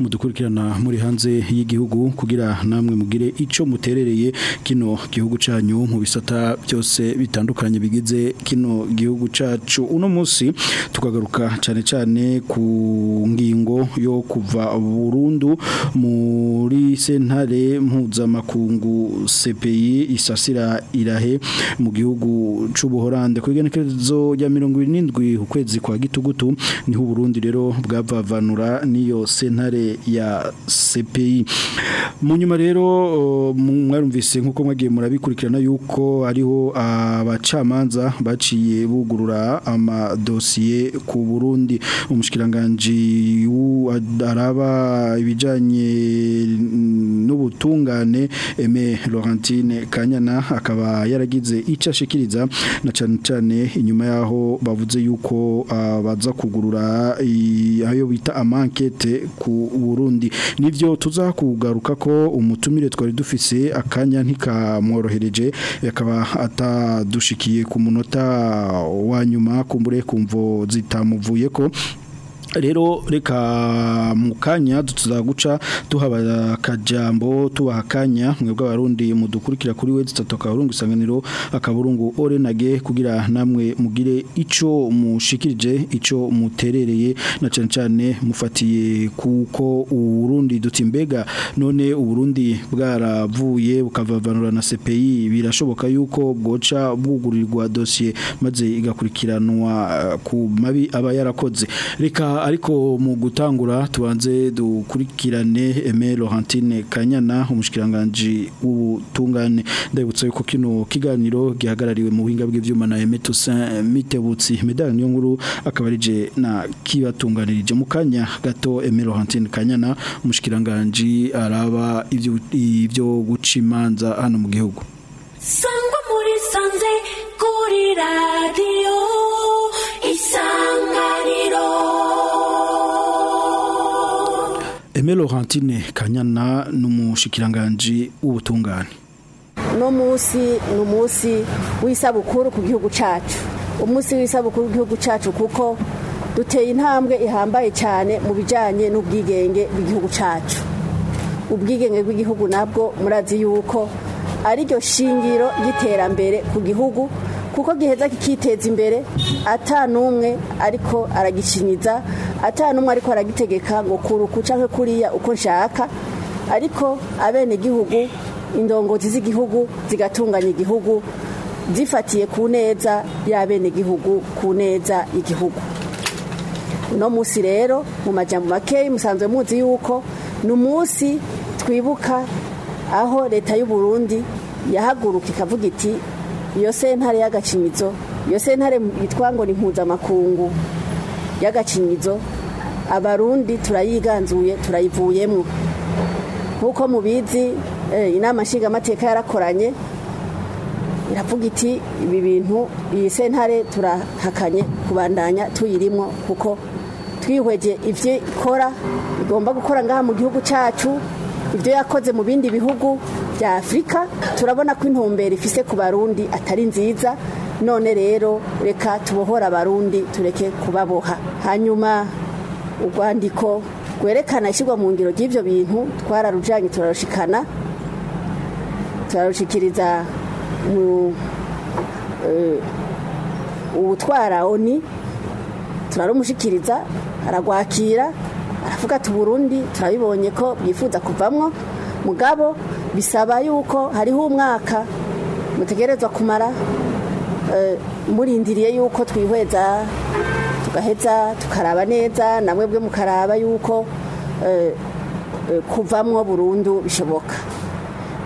mudukurikirana muri hanze y'igihugu kugira namwe mugire ico muterereye kino gihugu canyu mu bisata byose bitandukanye bigize kino gihugu cacu uno munsi tukagaruka cyane cyane ku ngingo yo kuva burundu muri senta uruhare mpuzamakungu CPI isasira irahe mu gihugu c'ubuhorande ku igenekerezo rya 27 ukwezi kwa gitugutu niho Burundi rero bwavavanura niyo sentare ya CPI mu nyuma rero mwarumvise nkuko mwagiye murabikurikirana yuko ariho abacamanza baciye bugurura amadosiye ku Burundi umushikiranganje araba ibijanye n'ubutungane eme Laurentine Kanyana akaba yaragize icyo ashikiriza na cyane cyane inyuma yaho bavuze yuko ah, baza kugurura ayo bita amankete ku Burundi nibyo tuzakugaruka ko umutumire twari dufise akanya ntikamworohereje akaba atadushikiye ku munota wa nyuma kumbure kumvo ko rero reka mukanya kanya tuzaguca duhaba akajambo tubaha akanya mwebwe abarundi mudukurikira kuri we dutatu akaburungu isanganiro akaburungu orenage kugira namwe mugire ico mushikirije ico muterereye na cyane cyane mufatiye kuko uburundi duti mbega none uburundi bwaravuye bukavavanura na CPI birashoboka yuko bwoca bwugurirwa dossier maze igakurikiranwa ku mabi aba yarakoze reka ariko mu gutangura tubanze dukurikirane Aimé Laurentine Kanyana umushikiranganje w'ubutungane ndabutse yuko kino kiganiro gihagarariwe mu buhinga bw'ivyuma na Aimé Toussaint Mitebutsi medal niyo nkuru akabarije na kibatunganirije mu kanya gato Aimé Laurentine Kanyana umushikiranganje araba ivyo ivyo guca imanza hano mu gihugu Sangwa muri sanze kuri radio isanganiro Bakame Laurentine Kanyana n'umushikiranganji w'ubutungane no munsi ni umunsi w'isabukuru ku gihugu cyacu umunsi w'isabukuru w'igihugu cacu kuko duteye intambwe ihambaye cyane mu bijyanye n'ubwigenge bw'igihugu cyacu ubwigenge bw'igihugu nabwo murazi yuko ari ryo shingiro ry'iterambere ku gihugu kuko giheza kikiteza imbere ata n'umwe ariko aragikinyiza atanu ariko aragitegeka ngo kuruku cyangwa kuriya uko nshaka ariko abenegihugu indongozi z'igihugu zigatunganya igihugu zifatiye ku neza y'abenegihugu ku neza y'igihugu uno munsi rero mu majyambere makeya musanzwe muzi yuko ni umunsi twibuka aho leta y'u Burundi yahaguruka ikavuga iti iyo sentare y'agacimizo iyo sentare yitwa ngo ni mpuzamakungu y'agacinyizo abarundi turayiganzuye turayivuyemo nk'uko mubizi eh, inama nshingamateka yarakoranye iravuga iti ibi bintu iyi sentare turahakanye kubandanya tuyirimo kuko twihweje ibyo ikora igomba gukora ngaha mu gihugu cyacu ibyo yakoze mu bindi bihugu bya afurika turabona ko intumbero ifise ku barundi atari nziza none rero reka tubohora abarundi tureke kubaboha hanyuma urwandiko rwerekana ishyirwa mu ngiro ry'ibyo bintu twararujyanye turarushikana turarushikiriza mu eh, ubutwara oni turarumushikiriza aragwakira aravuga ati Burundi turabibonye ko byifuza kuvamwo mugabo bisaba yuko hariho umwaka mutegerezwa kumara Eh, murindiriye yuko twihweza tugaheza tukaraba neza namwe bwe mukaraba yuko eh, eh, kuvamwo burundu bishoboka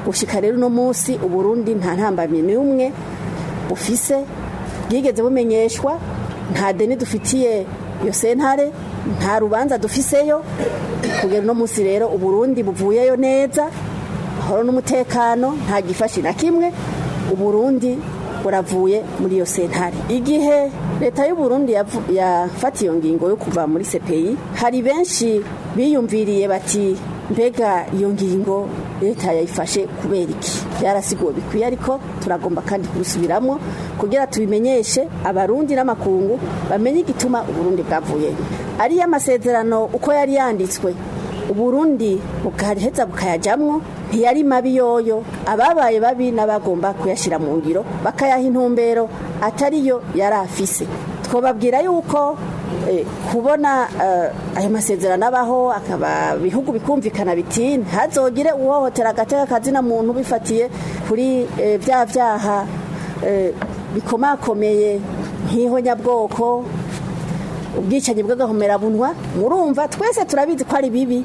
gushyika rero uno munsi uburundi nta ntambamyi n'umwe bufise bwigeze bumenyeshwa nta deni dufitiye iyo sentare nta rubanza dufiseyo kugera uno munsi rero uburundi buvuyeyo neza horo n'umutekano nta gifashi na kimwe uburundi uravuye muri iyo sentare igihe leta y'u Burundi yafata iyo ngingo yo kuva muri sepeyi hari benshi biyumviriye bati mbega iyo ngingo leta yayifashe kubera iki byarasiguwe bikwiye ariko turagomba kandi kurusubiramo kugira tubimenyeshe abarundi n'amakungu bamenye igituma uburundi bwavuye ariyo amasezerano uko yari yanditswe uburundi bukaheza bukayajyamo ntiyari mabi yoyo ababaye babi n'abagomba kuyashyira mu ngiro bakayaha intumbero atari yo yari afise twobabwira yuko eh, kubona eh, ayo masezerano abaho akaba bihugu bikumvikana bitini ntihazogire uhohotera agateka akazina muntu bifatiye kuri bya eh, byaha bikomakomeye nk'iho nyabwoko ubwicanyi bw'agahomerabunwa murumva twese turabizi ko ari bibi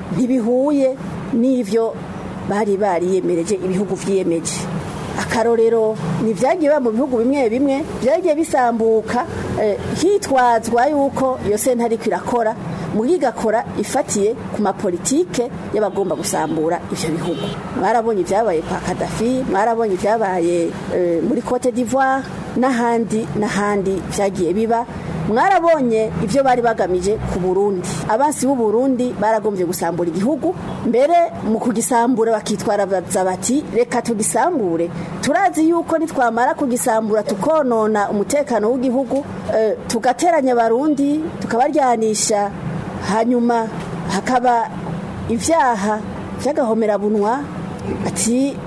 ntibihuye n'ivyo bari bariyemereje ibihugu vyiyemeje akarorero ni byagiye mu bihugu bimwe bimwe byagiye bisambuka eh, hitwazwa yuko iyo senta ariko irakora muri igakora ifatiye ku mapolitike y'abagomba gusambura ibyo bihugu mwarabonye ibyabaye kwa kadafi mwarabonye ibyabaye eh, muri cote d'ivoire n'ahandi n'ahandi byagiye biba mwarabonye ibyo bari bagamije ku burundi abansi Burundi baragombye gusambura igihugu mbere mu kugisambura bakitwara bati reka tugisambure turazi yuko nitwamara kugisambura tukonona umutekano w'igihugu eh, tugateranya barundi tukabaryanisha hanyuma hakaba ibyaha by'agahomerabunwa ati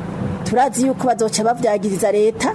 turazi yuko bazoca babyagiriza leta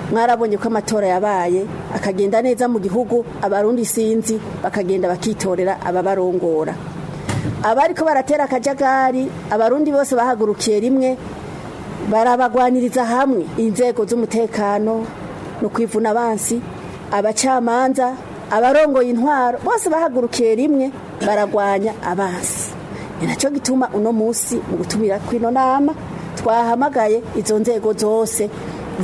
mwarabonye ko amatora yabaye akagenda neza mu gihugu abarundi sinzi bakagenda bakitorera ababarongora abari baratera akajagari abarundi bose bahagurukiye rimwe barabagwaniriza hamwe inzego z'umutekano no kwivuna abansi abacamanza abarongoye intwaro bose bahagurukiye rimwe baragwanya abansi ni nacyo gituma uno munsi mu gutumira kw'ino nama twahamagaye izo nzego zose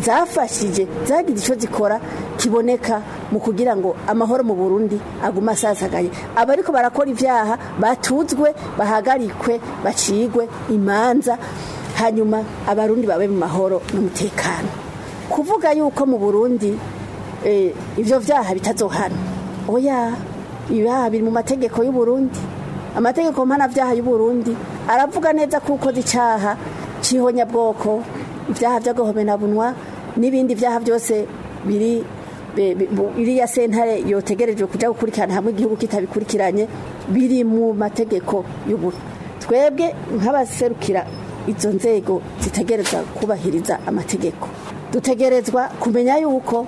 zafashije zagize icyo zikora kiboneka mu kugira ngo amahoro mu burundi aguma asazagaye abariko barakora ibyaha batuzwe bahagarikwe bacigwe imanza hanyuma abarundi babe mu mahoro n'umutekano kuvuga yuko mu burundi eh, ibyo byaha bitazohana oya ibyaha biri mu mategeko y’u Burundi amategeko y’u Burundi aravuga neza kuko’ ukoze icyaha cy'ihonyabwoko ibyaha byo guhomenabunwa n'ibindi byaha byose biri iriya sentare yotegereje kujya gukurikirana hamwe igihugu kitabikurikiranye biri mu mategeko y'uburu twebwe nk'abaserukira izo nzego zitegereza kubahiriza amategeko dutegerezwa kumenya yuko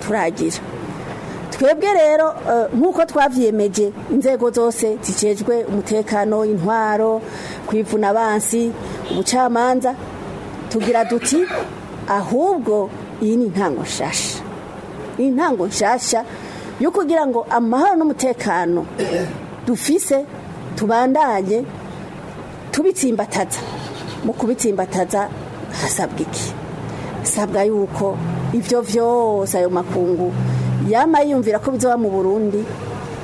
turagira twebwe rero eh, nk'uko twabyemeje inzego zose zicejwe umutekano intwaro kwivuna abansi ubucamanza tugira duti ahubwo iyi ni intango nshasha iyi ntango nshasha yo kugira ngo amahoro n'umutekano dufise tubandanye tubitsimbataza mu kubitsimbataza hasabwa iki hasabwa yuko ibyo byose ayo makungu yama yiyumvira ko bizaba mu burundi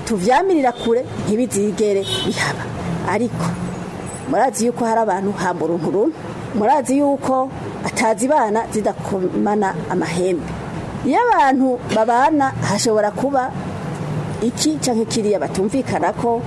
tuvyamirira kure ntibizigere bihaba ariko murazi yuko hari abantu hamburuntu rumwe murazi yuko atazi bana zidakomana amahembe iyo abantu babana hashobora kuba iki cyangwa kiriya batumvikana ko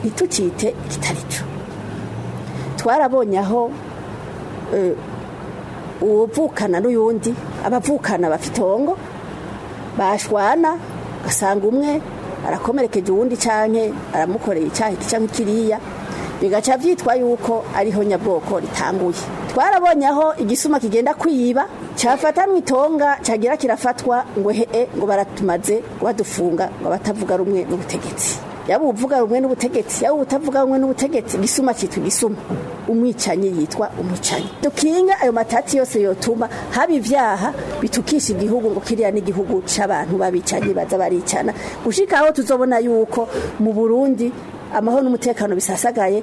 ntitucite kitari cyo twarabonye aho eh, uwuvukana n'uyundi abavukana bafite itongo bashwana ugasanga umwe arakomerekeje uwundi canke aramukoreye icyaha iki canke kiriya bigaca byitwa yuko ariho nyabwoko ritanguye twarabonye aho igisuma kigenda kwiba cyafata mu itonga cyagira kirafatwa ngo hehe ngo baratumaze ngo badufunga ngo batavuga rumwe n'ubutegetsi yaba uvuga rumwe n'ubutegetsi yaba utavuga rumwe n'ubutegetsi igisuma cyitwa igisuma umwicanyi yitwa umwicanyi dukinga ayo matati yose yotuma haba ibyaha bitukisha igihugu ngo kiriya n'igihugu cy'abantu babicanyi baza baricana gushika aho tuzobona yuko mu burundi amahoro n'umutekano bisasagaye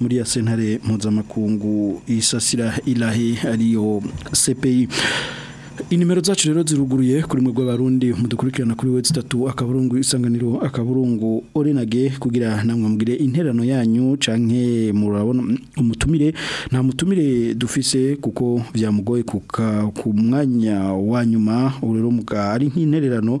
muri ya sentare mpuzamakungu isasira irahe ariyo CPI inimero zacu rero ziruguruye kuri mwe bw'abarundi mudukurikirana kuri wese akaburungu isanganiro akaburungu orenage kugira namwe mugire interano yanyu canke murabona umutumire nta mutumire dufise kuko byamugoye kuka ku mwanya wa nyuma urero muka ari nk'intererano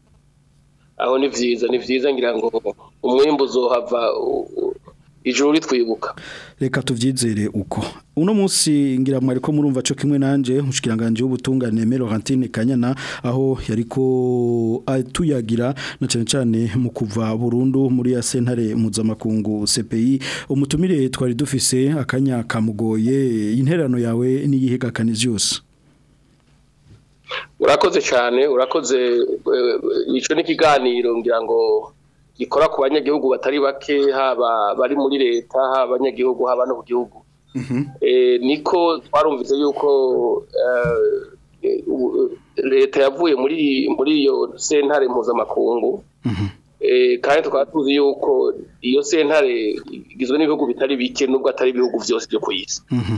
aho ni byiza ni byiza ngira ngo umwimbu uzohava ijoro ritwibuka reka tubyizere uko uno munsi ngira mwari ko murumva cyo kimwe nanje ushikiranganje w'ubutungane Melorantine Kanyana aho yariko atuyagira na cyane cyane mu kuva burundu muri ya sentare muzamakungu CPI umutumire twari dufise akanya kamugoye interano yawe n'iyihegakanizi yose urakoze cyane urakoze eh, eh, ico ni kiganiro ngira ngo gikora ku banyagihugu batari bake haba bari muri leta haba abanyagihugu haba no gihugu mhm. eh, niko twarumvise yuko eh, leta yavuye muri muri iyo sentare mpuzamakungu mhm. eh, kandi tukaba tuzi yuko iyo sentare igizwe n'ibihugu bitari bike n'ubwo atari ibihugu byose byo ku isi mhm.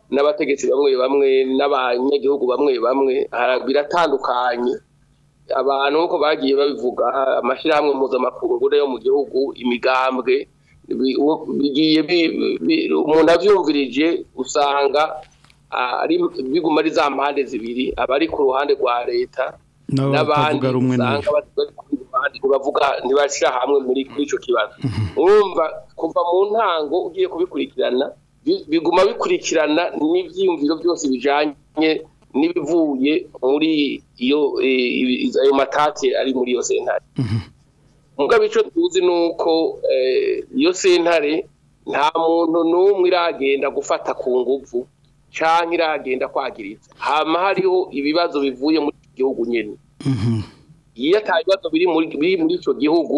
n'abategetsi bamwe bamwe n'abanyagihugu bamwe bamwe biratandukanye abantu uko bagiye babivuga amashyirahamwe mpuzamakungu yo mu gihugu imigambwe bigiye umuntu abyumvirije usanga biguma ari za mpande zibiri abari ku ruhande rwa leta n'abandi usanga bavuga ntibashyira hamwe muri kuri icyo kibazo mm-hmm. urumva kuva mu ntango ugiye kubikurikirana biguma bikurikirana n'ibyiyumviro byose bijyanye n'ibivuye muri iyo eh, ayo matate ari muri yo sentare mhm. mugabo icyo tuzi ni uko eh, iyo sentare nta muntu n'umwe iragenda gufata ku ngufu cyangwa iragenda kwagiriza hama hariho ibibazo bivuye muri gihugu nyine mhm. iyo ata biri muri icyo gihugu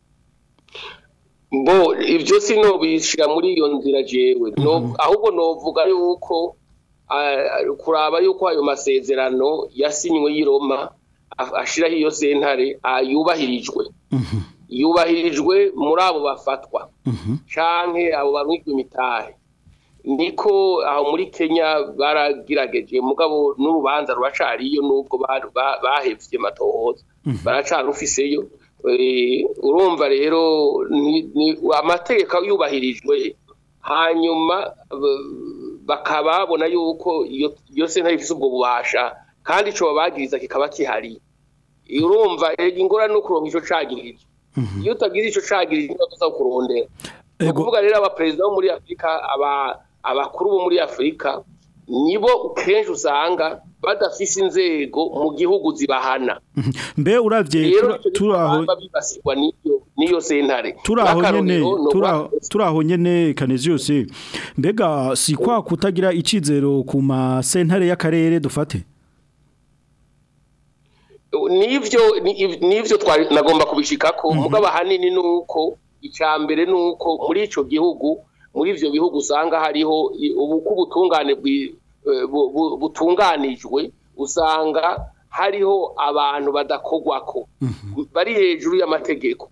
ibyo sinobishyira muri iyo nzira jewe mhm. ahubwo novuga yuko kuraba yuko ayo masezerano yasinywe y'i Roma ashiraho iyo sentare yubahirijwe mhm. yubahirijwe muri abo bafatwa mhm. canke abo barwigwa imitahe niko aho muri kenya baragirageje mugabo n'urubanza ruracariyo n'ubwo bahevye matohoza baracarufiseyo Eh, urumva rero amategeko yubahirijwe hanyuma eh, bakaba babona yuko iyo senta ifite ubwo bubasha kandi icyo babagiriza kikaba gihari urumva eh, ingorane ni ukuronka icyo cyagirijwe mhm. iyo utagira icyo cyagirijwe ntibagusaba kurondera ni ukuvuga rero abaperezida bo muri afurika abakuru bo muri afurika nibo kenshi usanga badafisi inzego mu gihugu zibahana mbe uravye turaho bibasirwa niyo niyo sentare turaho nyene turaho nyene kanezi yose mbega si kwa kutagira icizero ku ma sentare y'akarere dufate nivyo nivyo nagomba kubishikako mhm. mugaba hanini nuko icambere nuko muri ico gihugu muri ivyo bihugu usanga hariho ubukubutungane Eh, butunganijwe usanga hariho abantu badakogwa ko mhm. bari hejuru y'amategeko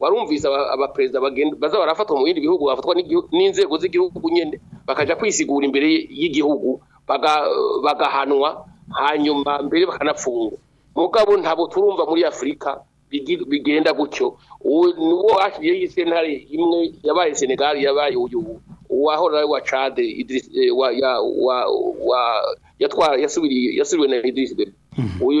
warumvise abaperezida baza barafatwa mu bindi bihugu bafatwa n'inzego z'igihugu nyine bakajya kwisigura imbere y'igihugu bagahanwa hanyuma mbere bakanafungwa mugabo ntabwo turumva muri afurika bigenda gutyo uwo hashyiriyeho iyi imwe yabaye senegal yabaye uyu uwahora wa cade eh, yasubiriwe na idirisi mhm. uyu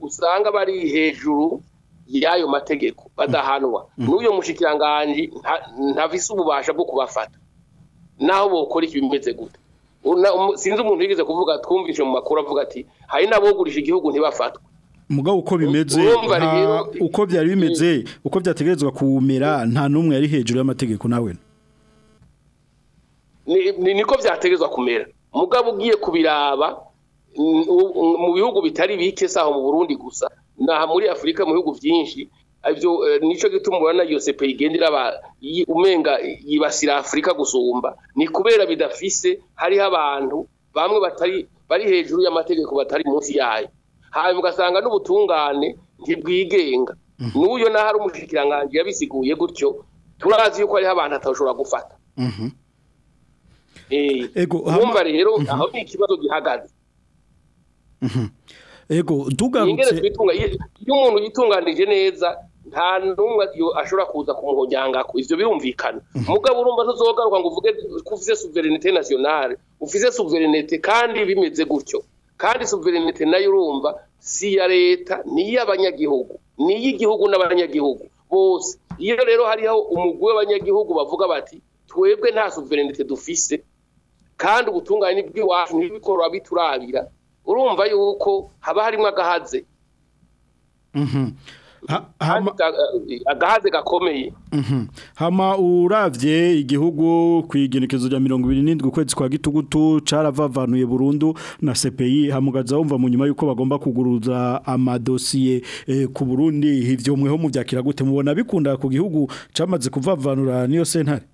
usanga bari hejuru y'ayo mategeko badahanwa mhm. mhm. n'uyu mushikiranganji ntafise ububasha bwo kubafata naho bokora ibimeze gute sinzi umuntu wigeze kuvuga twumvise mu makuru avuga ati hari n'abogurisha igihugu ntibafatwa mugabo uko um, bimeze uko byari bimeze hmm. uko byategerezwa kumera nta n'umwe yari hejuru y'amategeko nawe ni niko byategerezwa kumera mugabo ugiye kubiraba mm, mu bihugu bitari bike saho mu burundi gusa naha muri afurika mu bihugu byinshi ibyo eh, nicyo gituma na yosepe igenda iraba umenga yibasira afurika gusumba ni kubera bidafise hariho abantu bamwe batari bari hejuru y'amategeko batari munsi yayo hanyuma ugasanga n'ubutungane ntibwigenga mm-hmm. n'uyu naho ari umushyikiranganje yabisiguye gutyo turazi yuko hariho abantu atashobora gufata bumva mm-hmm. eh, rero mm-hmm. aho ni ikibazo gihagaze ego tugarutse iyo umuntu yitunganije neza nta n'umwe ashobora kuza kumuhujyanga ibyo birumvikana mhm. mugabo urumva ntuzogaruka ngo uvuge ko uvuze suverenite nasiyonale uvuze suverenite kandi bimeze gutyo kandi suverenite nayo urumva si iya leta ni iy'abanyagihugu ni iy'igihugu n'abanyagihugu bose iyo rero hariho umugwe w'abanyagihugu bavuga bati twebwe nta suverenite dufise kandi ubutungane bw'iwacu ntibikorwa biturabira urumva yuko haba harimo agahadze mhm. Eh, agahaze gakomeye mhm. hama urabye igihugu ku igenekezo rya mirongo irindwi n'indwi kwa gitugutu caravabanuye burundu na CPI hamugaza wumva mu nyuma yuko bagomba kuguruza amadosiye eh, ku Burundi hivyo mweho mu byakira gute mubona bikunda ku gihugu camaze kuvavanura niyo sentare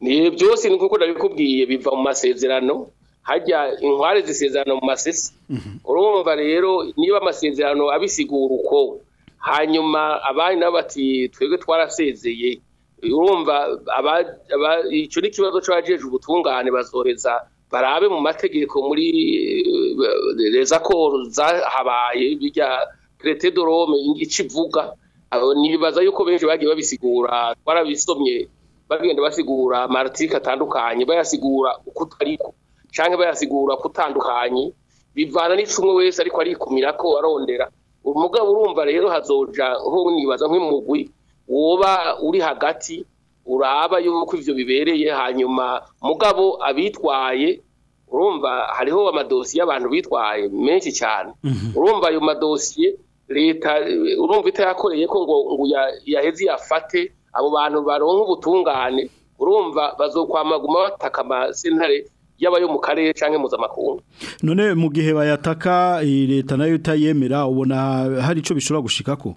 ni byose nkuko ndabikubwiye biva mu masezerano hajya inkware zisezerano mu masesa mhm. urumva rero niba amasezerano abisigura uko hanyuma abandi nabati bati twebwe twarasezeye urumva icyo ni ikibazo cy'abajeje ubutungane bazoreza barabe mu mategeko muri eh, ko habaye bijya kerete dorome icyo ivuga ntibibaza yuko benshi bagiye babisigura barabisomye bagenda basigura amaratike atandukanye bayasigura uko utari cyangwa bayasigura kutandukanye bivana n'icumwe wese ariko arikumira ko arondera umugabo urumva rero hazoja nko nibaza nk'umugwi woba uri hagati uraba yuko ibyo bibereye hanyuma mugabo abitwaye urumva hariho amadosiye abantu bitwaye menshi cyane mhm. urumva ayo madosiye leta urumva itayakoreye ko ngo ngo yaheze yafate abo bantu baronka ubutungane urumva bazokwamaguma bataka amasentare yaba yo mu karere cyangwa mpuzamakungu none mu gihe bayataka leta nayo itayemera ubona hari icyo bishobora gushikako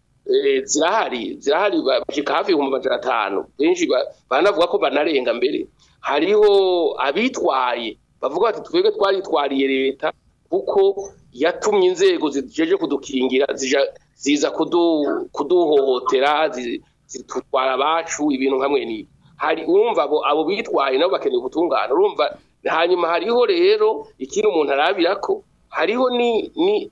eh, zirahari zirahari bashika hafi ibihumbi magana atanu benshi banavuga ko banarenga mbere hariho abitwaye bavuga bati twebwe twaritwariye leta kuko yatumye inzego zijeje kudukingira ziza kuduhohotera zitutwara abacu ibintu hamwe n'ibi hari urumva abo abo bitwaye nabo bakeneye ubutungane urumva hanyuma hariho rero ikintu umuntu arabira ko hariho ni ni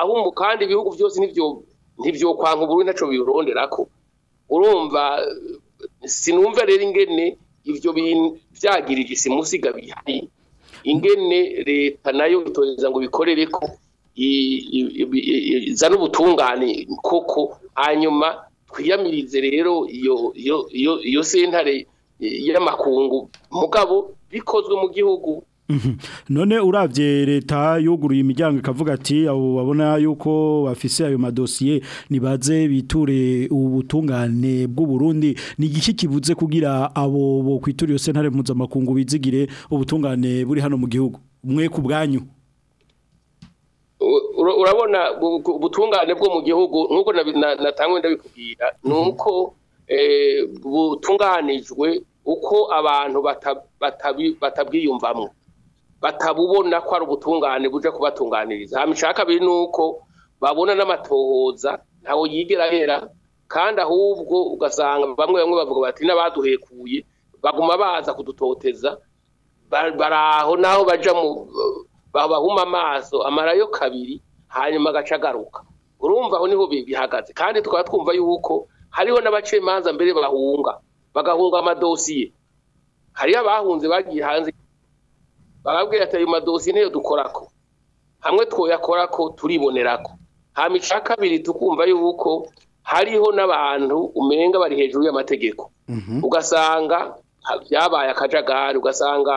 aho kandi ibihugu byose nibyo ntibyo kwanka uburundi ntacyo birondera ko urumva sinumva rero ingene ibyo bintu byagirira isimusiga bihari ingene leta nayo itoreza ngo bikorere ko za n’ubutungane koko hanyuma twiyamirize rero iyo sentare eh, y'amakungu mugabo bikozwe mu gihugu mhm. none urabye leta yuguruye imiryango ikavuga ati abo babona yuko bafise ayo madosiye nibaze biture ubutungane bw'u Burundi ni igiki kibuze kugira abo bo kwituriye sentare mpuzamakungu bizigire ubutungane buri hano mu gihugu mwe ku bwanyu urabona ubutungane bwo mu gihugu nk'uko natangwe ndabikubwira ni mhm. uko eh, butunganijwe uko abantu batabwiyumvamo batabubona ko ari ubutungane buje kubatunganiriza hano ishaka biri ni babona n'amatohoza ntawe yigera hera kandi ahubwo ugasanga bamwe bamwe bavuga bati n'abaduhekuye baguma baza kudutoteza bari aho naho bajya mu bahuma amaso amarayo kabiri hanyuma agaca agaruka urumva aho niho bihagaze kandi tukaba twumva yuko hariho n'abacamanza mbere bahunga bagahunga amadosiye hariyo abahunze bagiye hanze barabwira ati ayo madosiye niyo ko hamwe twoyakorako turibonerako hama ica kabiri tukumva yuko hariho n'abantu umenga bari hejuru y'amategeko mhm. ugasanga byabaye akajagari ugasanga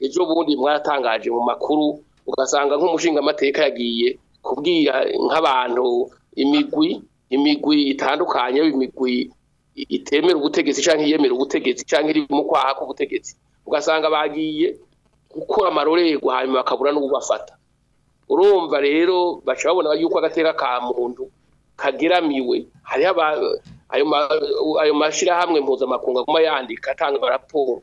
ejo bundi mwatangaje mu makuru ugasanga nk'umushinga amateka yagiye kubwira nk'abantu imigwi imigwi itandukanye imigwi itemera ubutegetsi cyangwa iyemera ubutegetsi cyangwa iri kwaha kwaha ubutegetsi ugasanga bagiye gukora amarorerwa hanyuma bakabura n'ububafata urumva rero baca babona yuko agatera ka muntu kageramiwe hariho ayo mashyirahamwe mpuzamakungu aguma yandika atanga raporo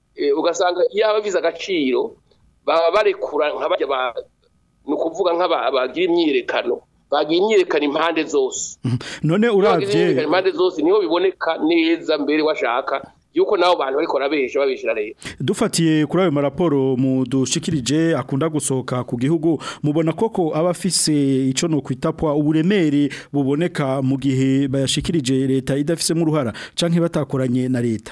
eh, ugasanga yaba bize agaciro baba barekura nk'abajya ni ukuvuga nk'abagira imyiyerekano bagiye impande zose none urabye impande zose niho biboneka neza mbere washaka yuko nabo bantu bariko rabesha babishira rero dufatiye kuri ayo maraporo mudushikirije akunda gusohoka ku gihugu mubona koko abafise ico no kwitapwa uburemere buboneka mu gihe bayashikirije leta idafise mu ruhara canke batakoranye na leta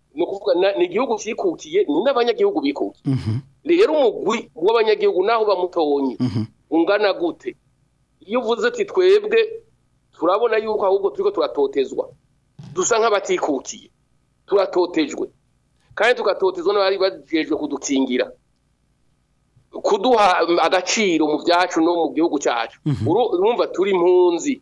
ni igihugu cyikutiye ni n'abanyagihugu bikutiye mm-hmm. rero umugwi w'abanyagihugu naho bamutobonye mm-hmm. ungana gute iyo uvuze ati twebwe turabona yuko ahubwo turiko turatotezwa dusa nk'abatikutiye turatotejwe kandi tugatotezwa n'abari bagejwe kudukingira kuduha mm, agaciro mu byacu no mu gihugu cyacu mm-hmm. urumva turi impunzi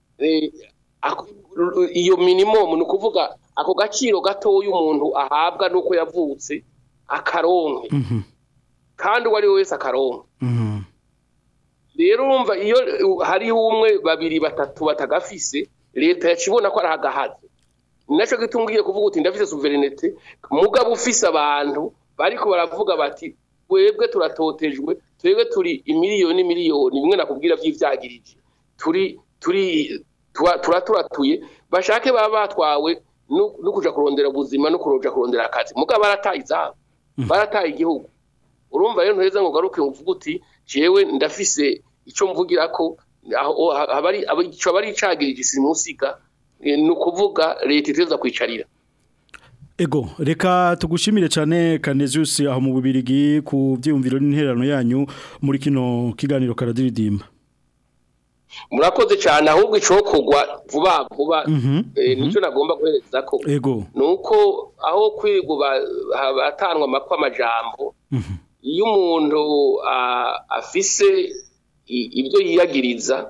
eh, iyo minimum ni ukuvuga ako gaciro gato y'umuntu ahabwa n'uko yavutse akaronke mhm. kandi uwo ari wese akaronke rero iyo hari umwe babiri batatu batagafise leta yacibona ko ari agahazi ni nacyo gitungiye kuvuga uti ndafise suverinete mugabo ufise abantu bariko baravuga bati twebwe turatotejwe twebwe turi imiliyoni miliyoni bimwe nakubwira by'ivyagirije turi turi turaturatuye bashake baba batwawe no kuja kurondera ubuzima no kuroja kurondera akazi mugabo barataye izabo mm. barataye igihugu urumva rero ntuheza ngo garuke ngo uvuge jewe ndafise icyo mvugira ko icyo aba ari icagiri gisimusiga e, ni ukuvuga leta iteza kwicarira Ego, reka tugushimire cyane Kanezius aho mu bubirigi ku byumviro n'intererano yanyu muri kino kiganiro karadiridimba. Murakoze cyane ahubwo icokogwa vuba vuba mm -hmm. e, mhm. nico nagomba kwereza ko. Ego. Nuko aho kwiguba atanwa makwa majambo. Mm iyo umuntu afise ibyo yiyagiriza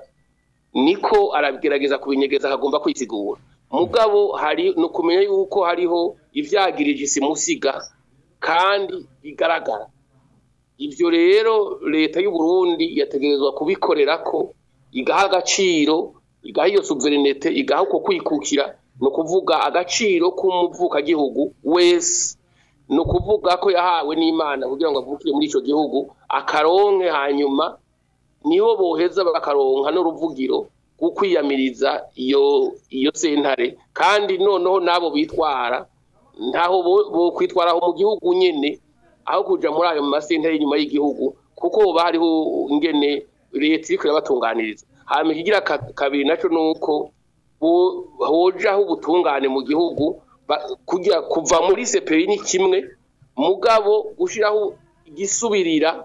niko aragerageza kubinyegeza akagomba kwisigura mugabo hari ni kumenya yuko hariho ibyagirije isi musiga kandi bigaragara ibyo rero leta y'u Burundi yategerezwa kubikorera ko igaha agaciro igaha iyo suverinete igaha uko kwikukira ni ukuvuga agaciro k'umuvukagihugu wese ni ukuvuga ko yahawe n'imana kugira ngo avukire muri icyo gihugu akaronke hanyuma niho boheza bakaronka n'uruvugiro rwo kwiyamiriza iyo iyo sentare kandi noneho n'abo bitwara ntaho bo kwitwaraho mu gihugu nyine aho kujya muri ayo masentare y'inyuma y'igihugu kuko uba hariho ingene leta iri kuyabatunganiriza hanyuma ikigira kabiri nacyo ni uko hojaho ubutungane mu gihugu kujya kuva muri seperi ni kimwe mugabo gushyiraho igisubirira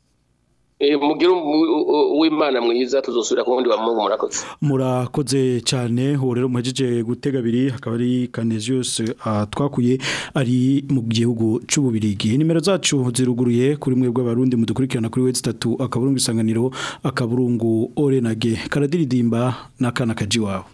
Eh, mugire w'imana mwiza tuzosubira ku wa mungu murakoze murakoze cyane uwo rero muhejeje gutega abiri akaba ari kaneziyose ah, twakuye ari mu gihugu cy'ububirigi nimero zacu ziruguruye kuri mwe bw'abarundi mudukurikirana kuri wezi itatu akaburungu isanganiro akaburungu orenage karadiridimba n'akana kaji wawe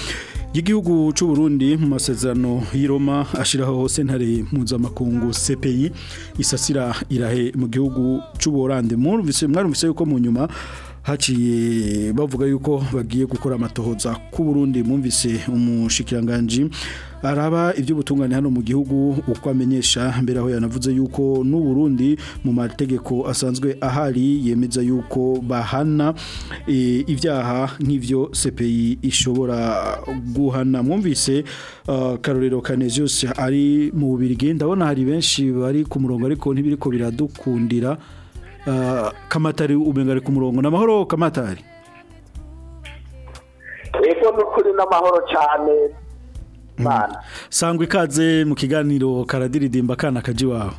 y'igihugu cy'u Burundi mu masezerano Roma ashyiraho sentare mpuzamakungu CPI isasira irahe mu gihugu cy'uburande mwumvise yuko mu nyuma haciye bavuga yuko bagiye gukora amatohoza ku Burundi mumvise umushikiranganje araba iby'ubutungane hano mu gihugu uko amenyesha mbere aho yanavuze yuko n'u Burundi mu mategeko asanzwe ahari yemeza yuko bahana e, ibyaha nk’ibyo CPI ishobora guhana mwumvise uh, Karorero Canesius ari mu Bubiligi ndabona hari benshi bari ku murongo ariko ntibiriko biradukundira Uh, kamatari umenga ari ku murongo ni amahoro kamatari yego ni n'amahoro cyane mm. sangwa ikaze mu kiganiro karadiridimba kana kaji wawe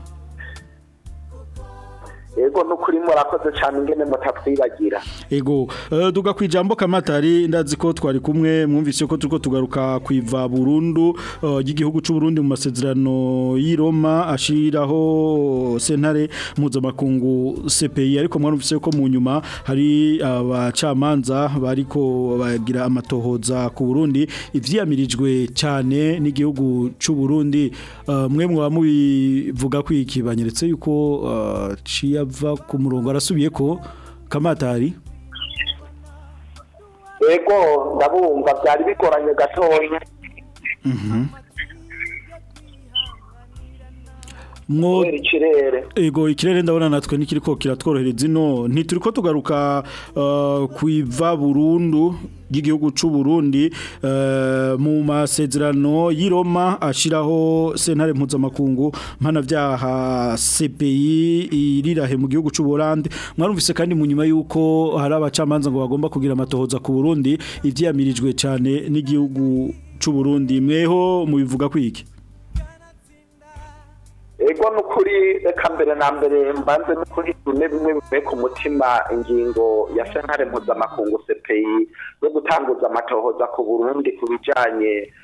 yego no kuri murakoze cyane ingene mutatwibagira yego eh, duga ku kamatari ndazi ko twari kumwe mwumvise ko turiko tugaruka kwiva iva burundu eh, ry'igihugu cy'u Burundi mu masezerano y'i Roma ashiraho sentare mpuzamakungu CPI ariko mwarumvise ko mu nyuma hari abacamanza bariko bagira amatohoza ku Burundi ivyiyamirijwe cyane n'igihugu cy'u Burundi eh, mwe mwa mubivuga kwiki yuko ciyava kuva ku murongo arasubiye ko kamatari yego ndabumva byari bikoranye gatoya mhm. kubera ikirere ikirere ndabona natwe n'ikiri ko kiratworohereza ino ntituri ko tugaruka uh, ku iva burundu ry'igihugu cy'u Burundi uh, mu masezerano y’i Roma ashyiraho sentare mpuzamakungu mpanabyaha CPI irirahe mu gihugu cy'u Burundi mwarumvise kandi mu nyuma y'uko hari abacamanza ngo bagomba kugira amatohoza ku Burundi ibyiyamirijwe cyane n'igihugu cy'u Burundi mweho mubivuga kwiki ego ni ukuri reka mbere na mbere mbanze no kuri bimwe bimwe bivuye ku mutima ingingo ya sentare mpuzamakungu sepeyi yo gutanguza amatohoza ku burundi ku bijyanye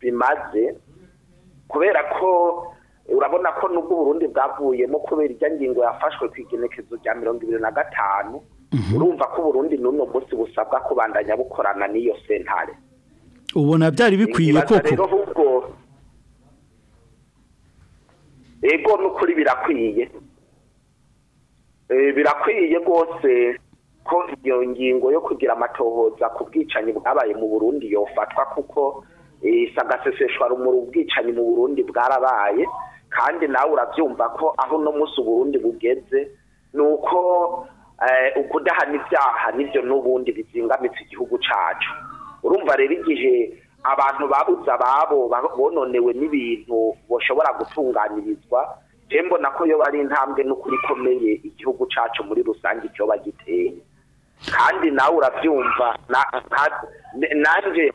bimaze kubera ko urabona ko nubwo uburundi bwavuyemo kubera ijya ngingo yafashwe ku igenekezo rya mirongo ibiri na gatanu mhm. urumva ko uburundi n'uno munsi busabwa kubandanya bukorana n'iyo sentare ubona byari bikwiye koko ego n'ukuri birakwiye eh, birakwiye rwose ko iyo ngingo yo kugira amatohoza ku bwicanyi bwabaye mu burundi yofatwa kuko isagaseseshwa eh, rumuri ubwicanyi mu burundi bwarabaye kandi nawe urabyumva ko aho uno munsi uburundi bugeze ni uko eh, ukudahana ibyaha nibyo n'ubundi bizingamitse igihugu cyacu urumva rero igihe abantu babuze ababo bononewe n'ibintu bashobora gutunganirizwa mbona ko yo bari intambwe n'ukuri ikomeye igihugu cyacu muri rusange icyo bagiteye kandi nawe urabyumva nanjye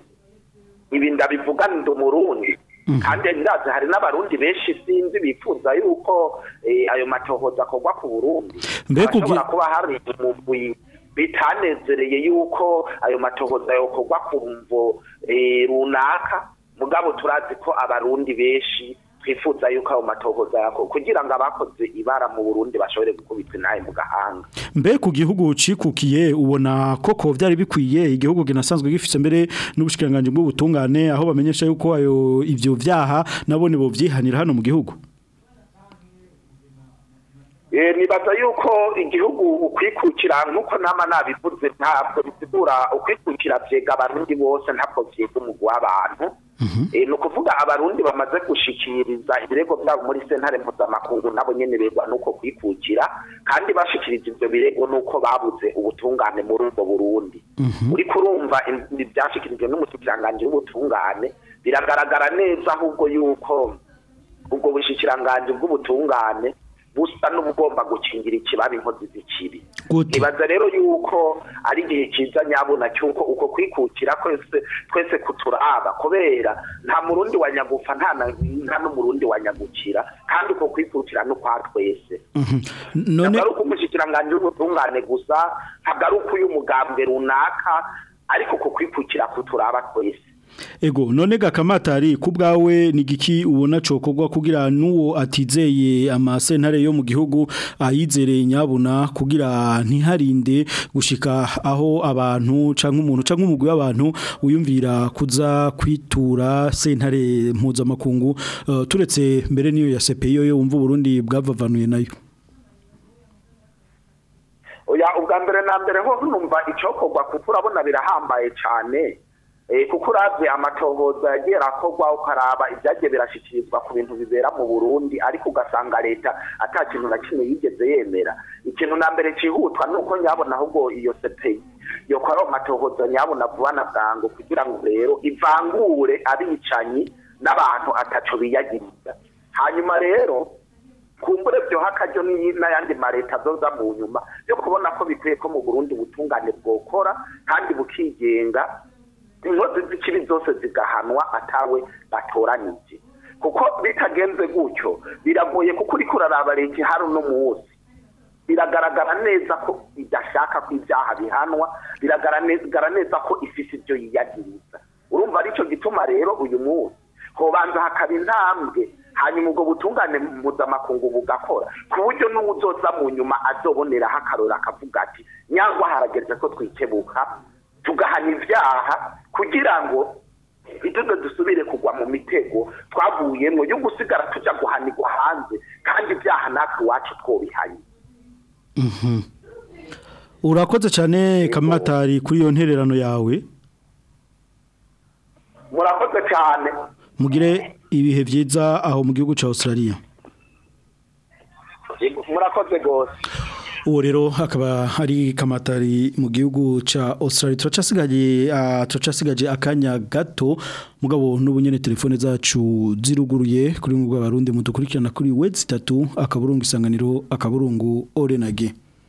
ibi ndabivuga ndi umurundi mhm. kandi ndazi hari n'abarundi benshi sinzi bifuza yuko eh, ayo matohoza akorwa ku burundi hashobora kuba hari umugwi bitanezereye yuko ayo matohoza yokorwa ku mvo eh, runaka mugabo turazi ko abarundi benshi twifuza yuko ayo matohoza yako kugira ngo abakoze ibara mu Burundi bashobore gukubitwa naye mu gahanga mbe ku gihugu ucikukiye ubona koko byari bikwiye igihugu ginasanzwe gifite mbere n'ubushikiranganje bw'ubutungane aho bamenyesha yuko ayo ivyo vyaha nabone bo vyihanira hano mu gihugu e, nibaza yuko igihugu ukwikukira nk'uko nama nabivuze ntabwo bisigura ukwikukira vyega abarundi bose ntabwo vyega umugwi w'abantu Eh, ni abarundi bamaze gushikiriza ibirego byabo muri sentare mpuzamakungu nabo nyene begwa nuko kwikukira kandi bashikiriza ibyo birego nuko babuze ubutungane muri ubwo burundi mhm. uriko urumva ivyashikirijwe n'umushikiranganji w'ubutungane biragaragara neza ahubwo yuko ubwo bushikiranganji bw'ubutungane busa n'ubugomba gukingira ikibabi inkozi z'ikibi nibaza rero yuko ari igihe cyiza nyabona cy'uko uko kwikukira twese kuturaba kubera nta murundi wa nyagufa nta n'umurundi wa nyagukira kandi uko kwikukira ni ukwa twese mhm. ntagaruka umushyikiranganje w'ubutungane gusa ntagaruka uyu mugambwe runaka ariko uko kwikukira kuturaba twese Ego none gakamatari ku bwawe ni giki ubona cokogwa kugira nuwo atizeye amasentare yo mu gihugu ayizereye nyabuna kugira ntiharinde gushika aho abantu canke umuntu canke umugwi w'abantu uyumvira kuza kwitura sentare mpuzamakungu uh, turetse mbere niyo ya CPI yo umva Burundi bwavavanuye nayo Oya ubwa mbere na mbere ho numva icokorwa kuko urabona birahambaye cyane Eh, kuko urabye amatohoza yagiye arakorwa ukaraba ibyagiye birashyikirizwa ku bintu bibera mu burundi ariko ugasanga leta ata kintu na kimwe yigeze yemera ikintu na mbere cyihutwa ni uko nyabona ahubwo iyo sepeyi yo kwa matohoza nyabona vuba na bwangu kugira ngo rero ivangure abicanyi n'abantu atacu biyagiriza hanyuma rero kumbure byo hakajyo n'ayandi mareta zoza mu nyuma yo kubona ko bikwiye ko mu burundi ubutungane bwokora kandi bukigenga inkozi z'ikiri zose zigahanwa atawe batoranije kuko bitagenze gutyo biragoye kuko uri kuraraba leta hari uno munsi biragaragara neza ko idashaka ko ibyaha bihanwa biragaragara neza ko ifite ibyo yiyagiriza urumva aricyo gituma rero uyu munsi hobanza hakaba intambwe hanyuma ubwo butungane mpuzamakungu bugakora ku buryo n'uwuzoza mu nyuma azoboneraho akarora akavuga ati nyangwa harageze ko twikebuka tugahana ibyaha kugira ngo ntituze dusubire kugwa mu mitego twavuyemo yo gusigara tujya guhanirwa hanze kandi ibyaha natwe iwacu twobihanye mhm. urakoze cyane kamatari kuri iyo ntererano yawe murakoze cyane mugire ibihe byiza aho mu gihugu cya australia murakoze rwose uwo rero akaba ari kamatari mu gihugu ca Australia turacasigaje turacasigaje akanya gato mugabo n'ubunyene telefone zacu ziruguruye kuri mu bw'abarundi mudukurikirana kuri web 3 akaburungu isanganiro akaburungu orenage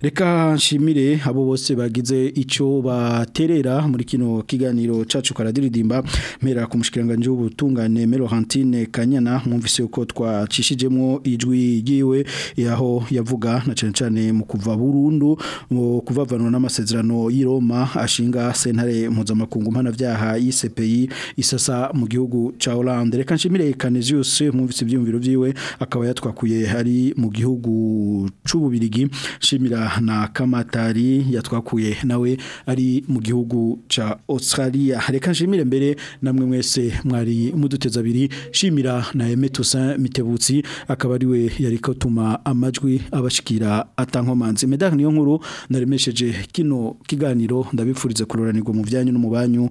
reka nshimire abo bose bagize icyo baterera muri kino kiganiro cacu karadiridimba mpera ku mushikiranganje w'ubutungane Melohantine Kanyana mwumvise uko twacishijemo ijwi giwe yaho yavuga na cyane cyane mu kuva burundu mu kuvavanwa n'amasezerano y'iro Roma ashinga sentare mpuzamakungu mpanavyaha y'ICPI isasa mu gihugu cha Hollande reka nshimire Demetrius mwumvise ibyumviro byiwe akaba yatwakuye hari mu gihugu c'ububirigi shimira na Kamatari yatwakuye nawe ari mu gihugu ca Australia reka nshimire mbere namwe mwese mwari muduteza abiri shimira na Emetusa Mitebutsi akaba ari we yariko tuma amajwi abashikira atankomanze medal niyo nkuru naremesheje kino kiganiro ndabipfurize kuroranirwa mu byanyu no mu banyu